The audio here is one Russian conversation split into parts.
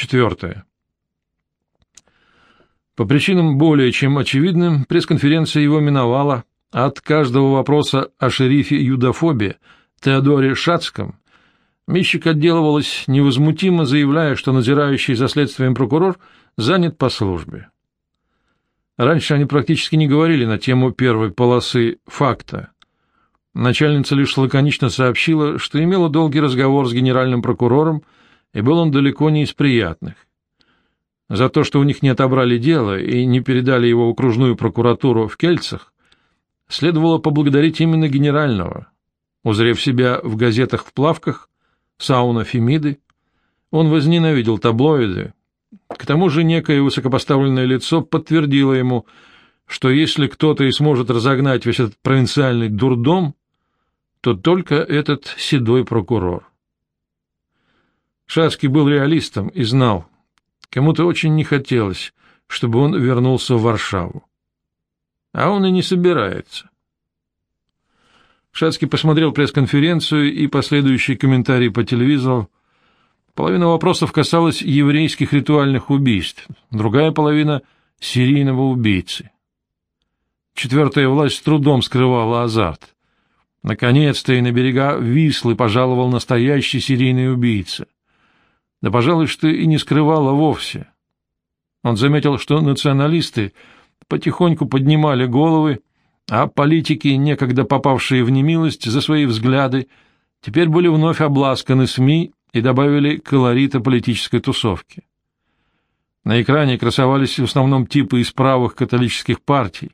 Четвертое. По причинам более чем очевидным, пресс-конференция его миновала. От каждого вопроса о шерифе юдофобе Теодоре Шацком Мищик отделывалась невозмутимо, заявляя, что надзирающий за следствием прокурор занят по службе. Раньше они практически не говорили на тему первой полосы факта. Начальница лишь лаконично сообщила, что имела долгий разговор с генеральным прокурором, и был он далеко не из приятных. За то, что у них не отобрали дело и не передали его в окружную прокуратуру в Кельцах, следовало поблагодарить именно генерального. Узрев себя в газетах в плавках, сауна Фемиды, он возненавидел таблоиды. К тому же некое высокопоставленное лицо подтвердило ему, что если кто-то и сможет разогнать весь этот провинциальный дурдом, то только этот седой прокурор. Шацкий был реалистом и знал, кому-то очень не хотелось, чтобы он вернулся в Варшаву. А он и не собирается. Шацкий посмотрел пресс-конференцию и последующие комментарии по телевизору. Половина вопросов касалась еврейских ритуальных убийств, другая половина — серийного убийцы. Четвертая власть с трудом скрывала азарт. Наконец-то и на берега Вислы пожаловал настоящий серийный убийца — да, пожалуй, что и не скрывала вовсе. Он заметил, что националисты потихоньку поднимали головы, а политики, некогда попавшие в немилость за свои взгляды, теперь были вновь обласканы СМИ и добавили колорита политической тусовки. На экране красовались в основном типы из правых католических партий,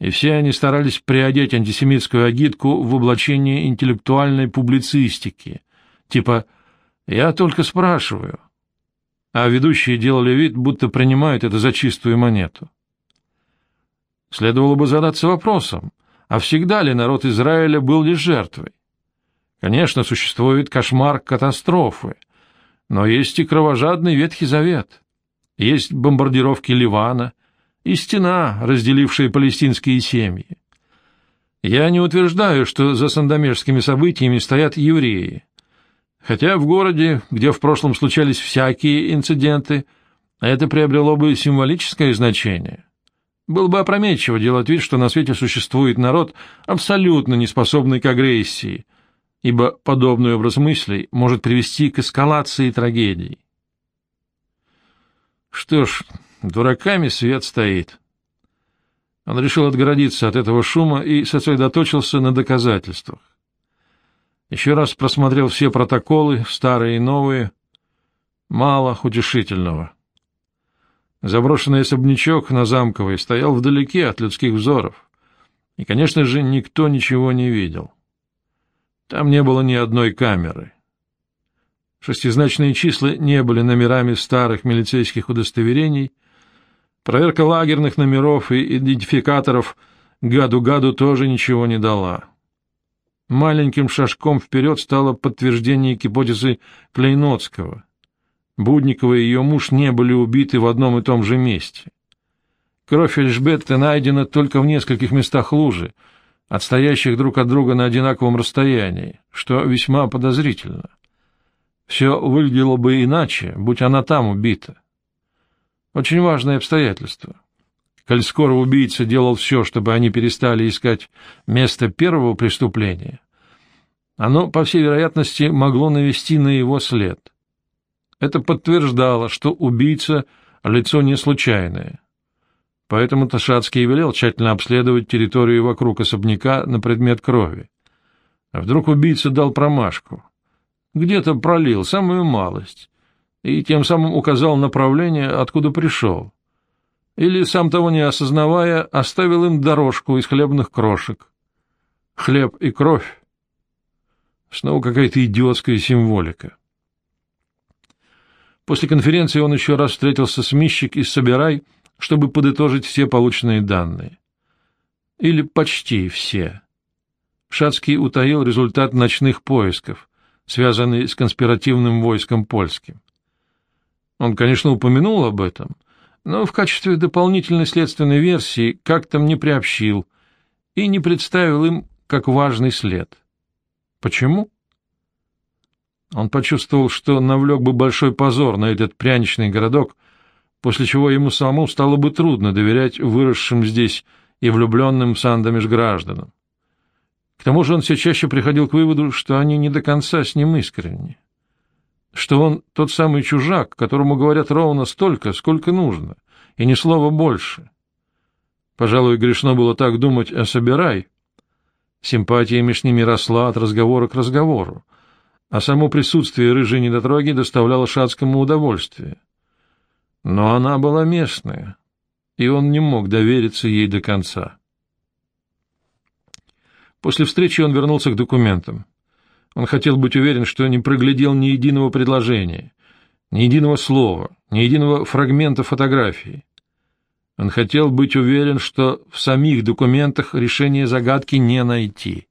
и все они старались приодеть антисемитскую агитку в облачение интеллектуальной публицистики, типа я только спрашиваю. А ведущие делали вид, будто принимают это за чистую монету. Следовало бы задаться вопросом, а всегда ли народ Израиля был лишь жертвой? Конечно, существует кошмар катастрофы, но есть и кровожадный Ветхий Завет, есть бомбардировки Ливана и стена, разделившая палестинские семьи. Я не утверждаю, что за сандомежскими событиями стоят евреи, Хотя в городе, где в прошлом случались всякие инциденты, это приобрело бы символическое значение. Было бы опрометчиво делать вид, что на свете существует народ, абсолютно не способный к агрессии, ибо подобный образ мыслей может привести к эскалации трагедий. Что ж, дураками свет стоит. Он решил отгородиться от этого шума и сосредоточился на доказательствах. Еще раз просмотрел все протоколы, старые и новые. Мало утешительного. Заброшенный особнячок на Замковой стоял вдалеке от людских взоров. И, конечно же, никто ничего не видел. Там не было ни одной камеры. Шестизначные числа не были номерами старых милицейских удостоверений. Проверка лагерных номеров и идентификаторов гаду-гаду тоже ничего не дала. Маленьким шажком вперед стало подтверждение гипотезы Клейноцкого. Будникова и ее муж не были убиты в одном и том же месте. Кровь Эльжбетты найдена только в нескольких местах лужи, отстоящих друг от друга на одинаковом расстоянии, что весьма подозрительно. Все выглядело бы иначе, будь она там убита. Очень важное обстоятельство. Коль скоро убийца делал все, чтобы они перестали искать место первого преступления, оно, по всей вероятности, могло навести на его след. Это подтверждало, что убийца — лицо не случайное. Поэтому Ташацкий велел тщательно обследовать территорию вокруг особняка на предмет крови. А вдруг убийца дал промашку? Где-то пролил самую малость и тем самым указал направление, откуда пришел или, сам того не осознавая, оставил им дорожку из хлебных крошек. Хлеб и кровь. Снова какая-то идиотская символика. После конференции он еще раз встретился с Мищик и Собирай, чтобы подытожить все полученные данные. Или почти все. Шацкий утаил результат ночных поисков, связанный с конспиративным войском польским. Он, конечно, упомянул об этом, но в качестве дополнительной следственной версии как-то не приобщил и не представил им как важный след. Почему? Он почувствовал, что навлек бы большой позор на этот пряничный городок, после чего ему самому стало бы трудно доверять выросшим здесь и влюбленным в Сандомиш гражданам. К тому же он все чаще приходил к выводу, что они не до конца с ним искренни, что он тот самый чужак, которому говорят ровно столько, сколько нужно, и ни слова больше. Пожалуй, грешно было так думать о Собирай. Симпатия между ними росла от разговора к разговору, а само присутствие рыжей недотроги доставляло Шацкому удовольствие. Но она была местная, и он не мог довериться ей до конца. После встречи он вернулся к документам. Он хотел быть уверен, что не проглядел ни единого предложения, ни единого слова, ни единого фрагмента фотографии. Он хотел быть уверен, что в самих документах решение загадки не найти.